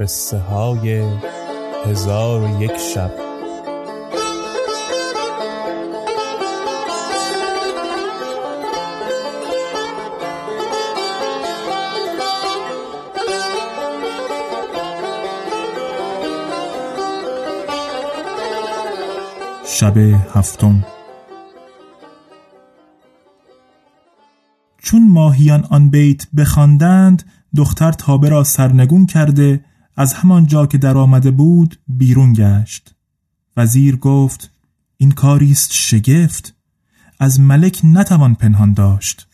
قصه های هزار و یک شب. شب هفتم. چون ماهیان آن بیت بخواندند دختر تابه را سرنگون کرده از همان جا که در آمده بود بیرون گشت. وزیر گفت این کاری است شگفت از ملک نتوان پنهان داشت.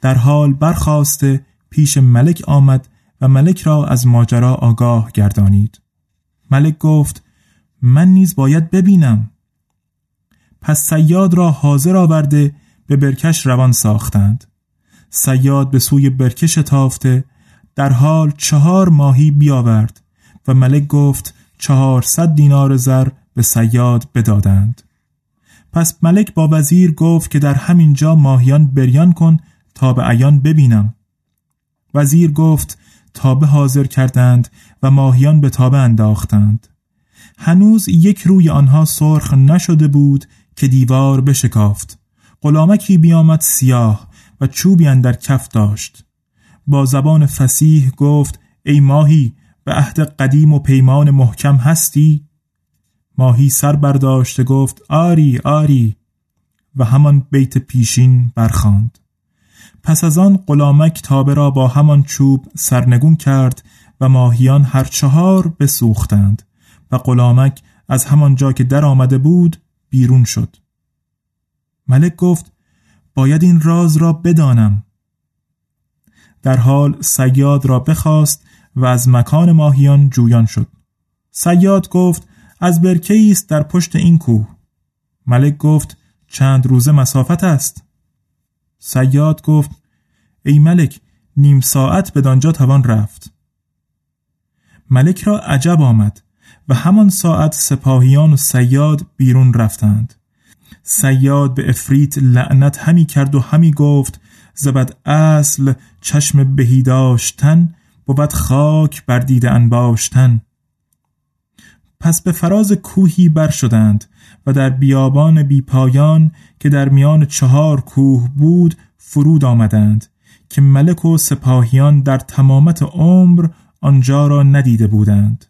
در حال برخواسته پیش ملک آمد و ملک را از ماجرا آگاه گردانید. ملک گفت من نیز باید ببینم. پس سیاد را حاضر آورده به برکش روان ساختند. سیاد به سوی برکش تافته در حال چهار ماهی بیاورد و ملک گفت چهارصد دینار زر به سیاد بدادند. پس ملک با وزیر گفت که در همین جا ماهیان بریان کن تا به عیان ببینم. وزیر گفت تابه حاضر کردند و ماهیان به تابه انداختند. هنوز یک روی آنها سرخ نشده بود که دیوار بشکافت. غلامکی بیامد سیاه و چوبی اندر کف داشت. با زبان فسیح گفت ای ماهی به عهد قدیم و پیمان محکم هستی؟ ماهی سر برداشته گفت آری آری. و همان بیت پیشین برخاند. پس از آن غلامک تابه را با همان چوب سرنگون کرد و ماهیان هر چهار بسوختند و غلامک از همان جا که در آمده بود بیرون شد. ملک گفت باید این راز را بدانم. در حال سیاد را بخواست و از مکان ماهیان جویان شد. سیاد گفت از برکه است در پشت این کوه. ملک گفت چند روزه مسافت است. سیاد گفت ای ملک نیم ساعت به دانجا توان رفت. ملک را عجب آمد و همان ساعت سپاهیان و سیاد بیرون رفتند. سیاد به افریت لعنت همی کرد و همی گفت زبد اصل چشم بهی داشتن بود خاک بر دیده انباشتن. پس به فراز کوهی بر شدند و در بیابان بی پایان که در میان چهار کوه بود فرود آمدند که ملک و سپاهیان در تمامت عمر آنجا را ندیده بودند.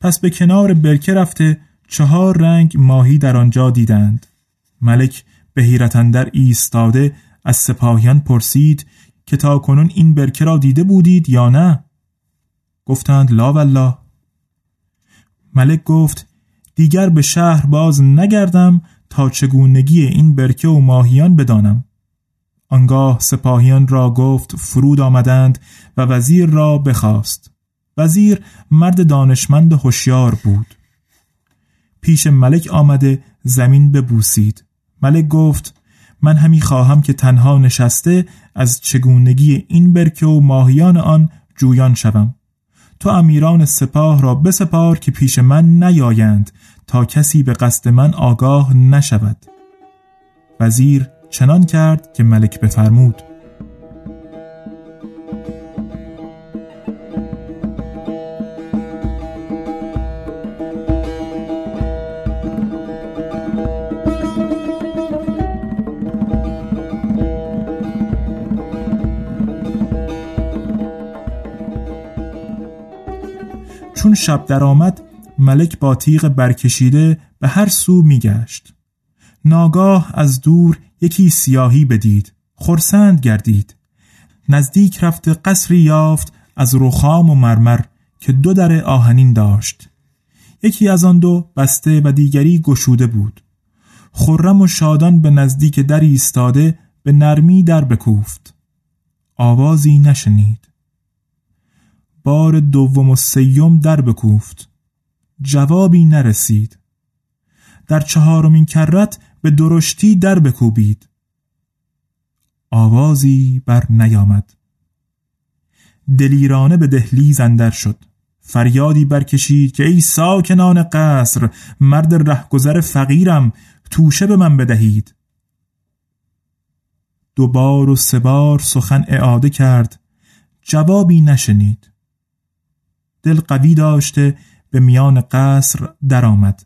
پس به کنار برکه رفته چهار رنگ ماهی در آنجا دیدند. ملک به حیرت ایستاده از سپاهیان پرسید که تا کنون این برکه را دیده بودید یا نه؟ گفتند لا والله. ملک گفت دیگر به شهر باز نگردم تا چگونگی این برکه و ماهیان بدانم. آنگاه سپاهیان را گفت فرود آمدند و وزیر را بخواست. وزیر مرد دانشمند هوشیار بود. پیش ملک آمده زمین ببوسید. ملک گفت من همی خواهم که تنها نشسته از چگونگی این برکه و ماهیان آن جویان شوم. تو امیران سپاه را بسپار که پیش من نیایند تا کسی به قصد من آگاه نشود. وزیر چنان کرد که ملک بفرمود. چون شب درآمد ملک با تیغ برکشیده به هر سو میگشت. ناگاه از دور یکی سیاهی بدید خرسند گردید. نزدیک رفت قصری یافت از رخام و مرمر که دو در آهنین داشت. یکی از آن دو بسته و دیگری گشوده بود. خرم و شادان به نزدیک در ایستاده به نرمی در بکوفت. آوازی نشنید. بار دوم و سیوم در بکوفت. جوابی نرسید. در چهارمین کرت به درشتی در بکوبید. آوازی بر نیامد. دلیرانه به دهلیز اندر شد. فریادی برکشید که ای ساکنان قصر مرد رهگذر فقیرم توشه به من بدهید. دوبار و سه بار سخن اعاده کرد. جوابی نشنید. دل قوی داشته به میان قصر درآمد.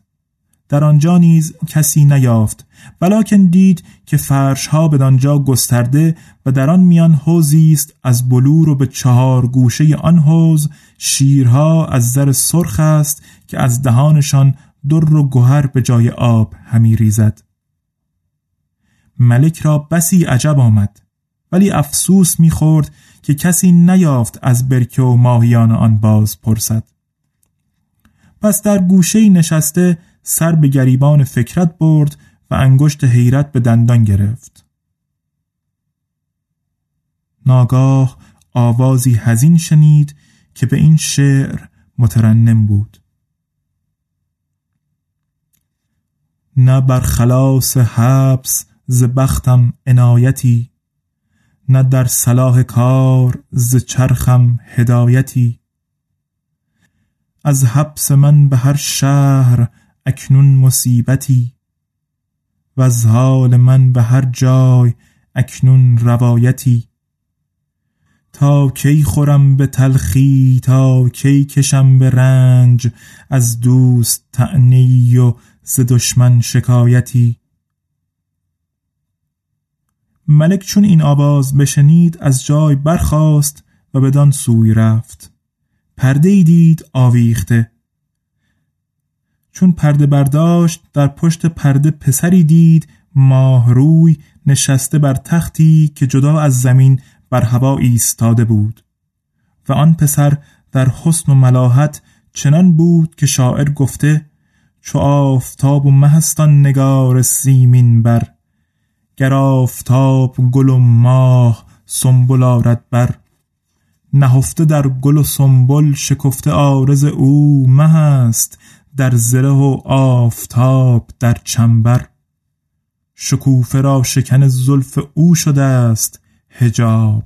در آنجا نیز کسی نیافت ولیکن دید که فرشها به آنجا گسترده و در آن میان حوزی است از بلور و به چهار گوشه آن حوز شیرها از زر سرخ است که از دهانشان در و گوهر به جای آب همی ریزد. ملک را بسی عجب آمد. ولی افسوس می‌خورد که کسی نیافت از برکه و ماهیان آن باز پرسد. پس در گوشه نشسته سر به گریبان فکرت برد و انگشت حیرت به دندان گرفت. ناگاه آوازی هزین شنید که به این شعر مترنم بود. نه بر خلاص حبس ز بختم عنایتی نه در صلاح کار ز چرخم هدایتی. از حبس من به هر شهر اکنون مصیبتی. و از حال من به هر جای اکنون روایتی. تا کی خورم به تلخی تا کی کشم به رنج از دوست تعنی و ز دشمن شکایتی. ملک چون این آواز بشنید از جای برخاست و بدان سوی رفت. پرده ای دید آویخته. چون پرده برداشت در پشت پرده پسری دید ماهروی نشسته بر تختی که جدا از زمین بر هوا ایستاده بود. و آن پسر در حسن و ملاحت چنان بود که شاعر گفته چو آفتاب و مهستان نگار سیمین بر گر آفتاب گل و ماه سنبل آرد بر. نهفته در گل و سنبل شکفته آرز او مه است در زره و آفتاب در چنبر. شکوفه را شکن زلف او شده است هجاب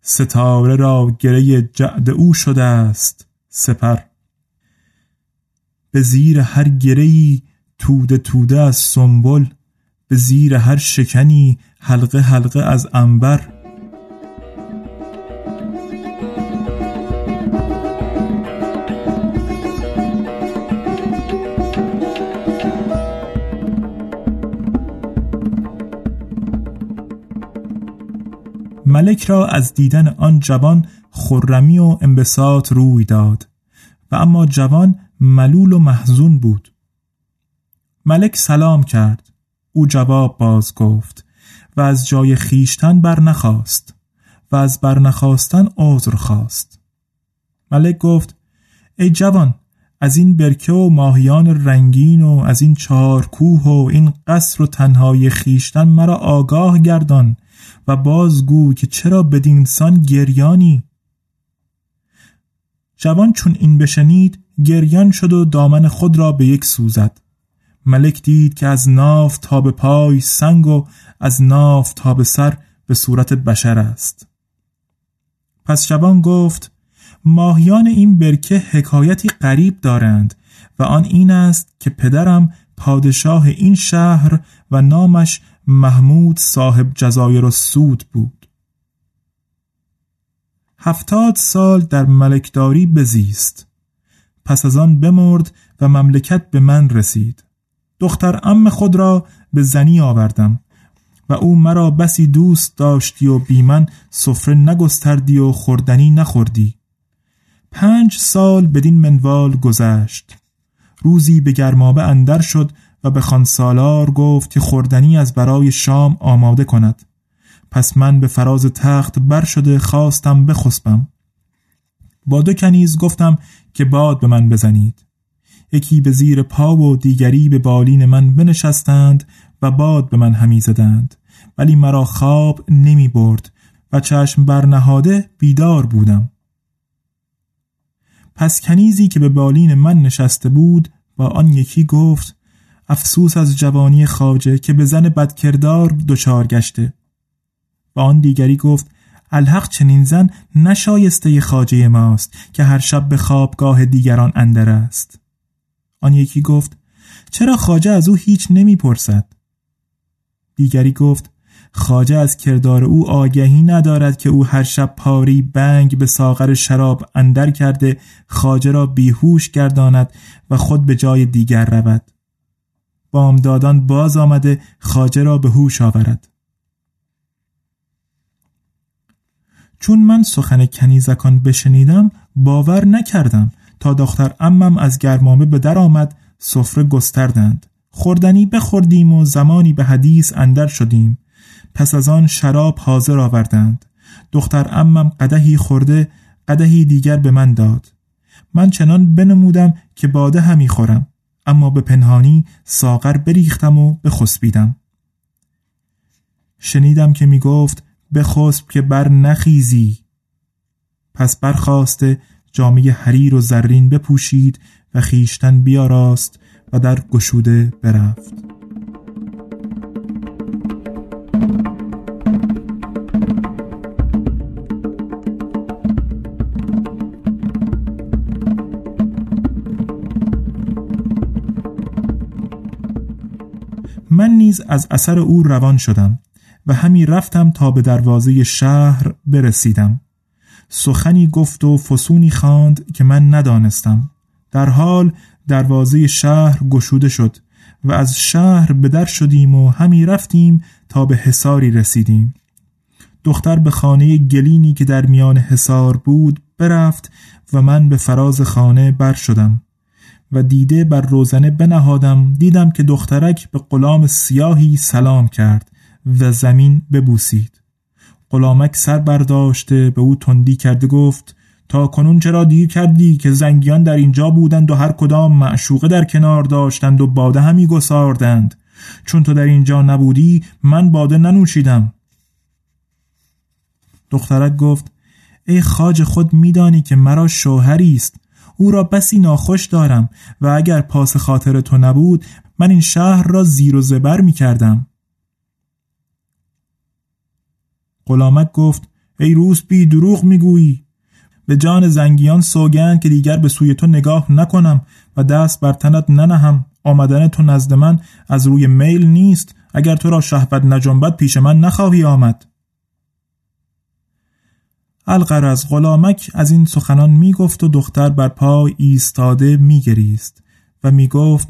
ستاره را گره جعد او شده است سپر. به زیر هر گرهی توده توده از سنبل به زیر هر شکنی حلقه حلقه از انبر ملک را از دیدن آن جوان خرمی و انبساط روی داد و اما جوان ملول و محزون بود. ملک سلام کرد. او جواب باز گفت و از جای خیشتن برنخواست و از برنخواستن عذر خواست. ملک گفت ای جوان از این برکه و ماهیان رنگین و از این چهار کوه و این قصر و تنهای خیشتن مرا آگاه گردان و بازگو که چرا بدینسان گریانی؟ جوان چون این بشنید گریان شد و دامن خود را به یک سوزد. ملک دید که از ناف تا به پای سنگ و از ناف تا به سر به صورت بشر است. پس جوان گفت ماهیان این برکه حکایتی غریب دارند و آن این است که پدرم پادشاه این شهر و نامش محمود صاحب جزایر و سود بود. هفتاد سال در ملکداری بزیست. پس از آن بمرد و مملکت به من رسید. دختر ام خود را به زنی آوردم و او مرا بسی دوست داشتی و بی من سفره نگستردی و خوردنی نخوردی. پنج سال بدین منوال گذشت. روزی به گرمابه اندر شد و به خانسالار گفت که خوردنی از برای شام آماده کند. پس من به فراز تخت بر شده خواستم بخسبم. با دو کنیز گفتم که باد به من بزنید. یکی به زیر پا و دیگری به بالین من بنشستند و باد به من همی زدند. ولی مرا خواب نمی برد و چشم برنهاده بیدار بودم. پس کنیزی که به بالین من نشسته بود با آن یکی گفت افسوس از جوانی خاجه که به زن بدکردار دچار گشته. و آن دیگری گفت الحق چنین زن نشایسته خاجه ماست که هر شب به خوابگاه دیگران اندر است. آن یکی گفت چرا خاجه از او هیچ نمی‌پرسد؟ دیگری گفت خاجه از کردار او آگهی ندارد که او هر شب پاری بنگ به ساغر شراب اندر کرده خاجه را بیهوش گرداند و خود به جای دیگر رود. بامدادان باز آمده خاجه را به هوش آورد. چون من سخن کنیزکان بشنیدم باور نکردم تا دختر امم از گرمامه به در آمد سفره گستردند. خوردنی بخوردیم و زمانی به حدیث اندر شدیم. پس از آن شراب حاضر آوردند. دختر امم قدهی خورده قدهی دیگر به من داد. من چنان بنمودم که باده همی خورم. اما به پنهانی ساغر بریختم و بخسبیدم شنیدم که می گفت بخسب که بر نخیزی. پس برخواسته جامعه حریر و زرین بپوشید و خیشتن بیاراست و در گشوده برفت. من نیز از اثر او روان شدم و همی رفتم تا به دروازه شهر برسیدم. سخنی گفت و فسونی خواند که من ندانستم. در حال دروازه شهر گشوده شد و از شهر به در شدیم و همی رفتیم تا به حساری رسیدیم. دختر به خانه گلینی که در میان حسار بود برفت و من به فراز خانه بر شدم و دیده بر روزنه بنهادم. دیدم که دخترک به غلام سیاهی سلام کرد و زمین ببوسید. غلامک سر برداشته به او تندی کرده گفت تا کنون چرا دیر کردی که زنگیان در اینجا بودند و هر کدام معشوقه در کنار داشتند و باده همی گساردند. چون تو در اینجا نبودی من باده ننوشیدم. دخترک گفت ای خاج خود میدانی که مرا شوهری است. او را بسی ناخوش دارم و اگر پاس خاطر تو نبود من این شهر را زیر و زبر می کردم غلامک گفت ای روس بی دروغ می‌گویی. به جان زنگیان سوگند که دیگر به سوی تو نگاه نکنم و دست بر تنت ننهم. آمدن تو نزد من از روی میل نیست. اگر تو را شهوت نجنبت پیش من نخواهی آمد. القرز غلامک از این سخنان می گفت و دختر بر پای ایستاده می گریست و می گفت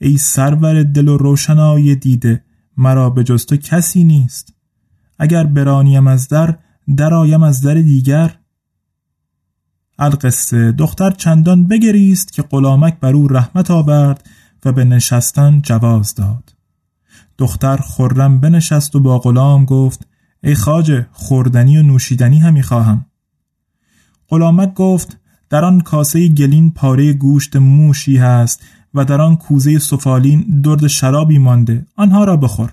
ای سرور دل و روشنای دیده مرا به جز تو کسی نیست. اگر برانیم از در درایم از در دیگر. القصه. دختر چندان بگریست که غلامک بر او رحمت آورد و به نشستن جواز داد. دختر خرم بنشست و با غلام گفت ای خاجه خوردنی و نوشیدنی همی خواهم. غلامک گفت در آن کاسه گلین پاره گوشت موشی هست و در آن کوزه سفالین درد شرابی مانده. آنها را بخور.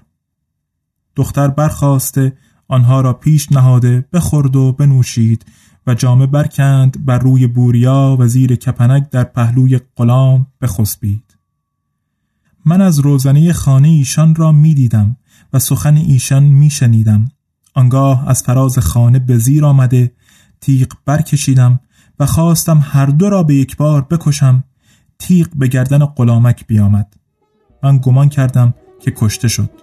دختر برخواسته آنها را پیش نهاده بخورد و بنوشید و جامه برکند بر روی بوریا و زیر کپنک در پهلوی غلام بخسبید. من از روزنه خانه ایشان را می دیدم و سخن ایشان می شنیدم آنگاه از فراز خانه به زیر آمده تیغ برکشیدم و خواستم هر دو را به یک بار بکشم. تیغ به گردن غلامک بیامد. من گمان کردم که کشته شد.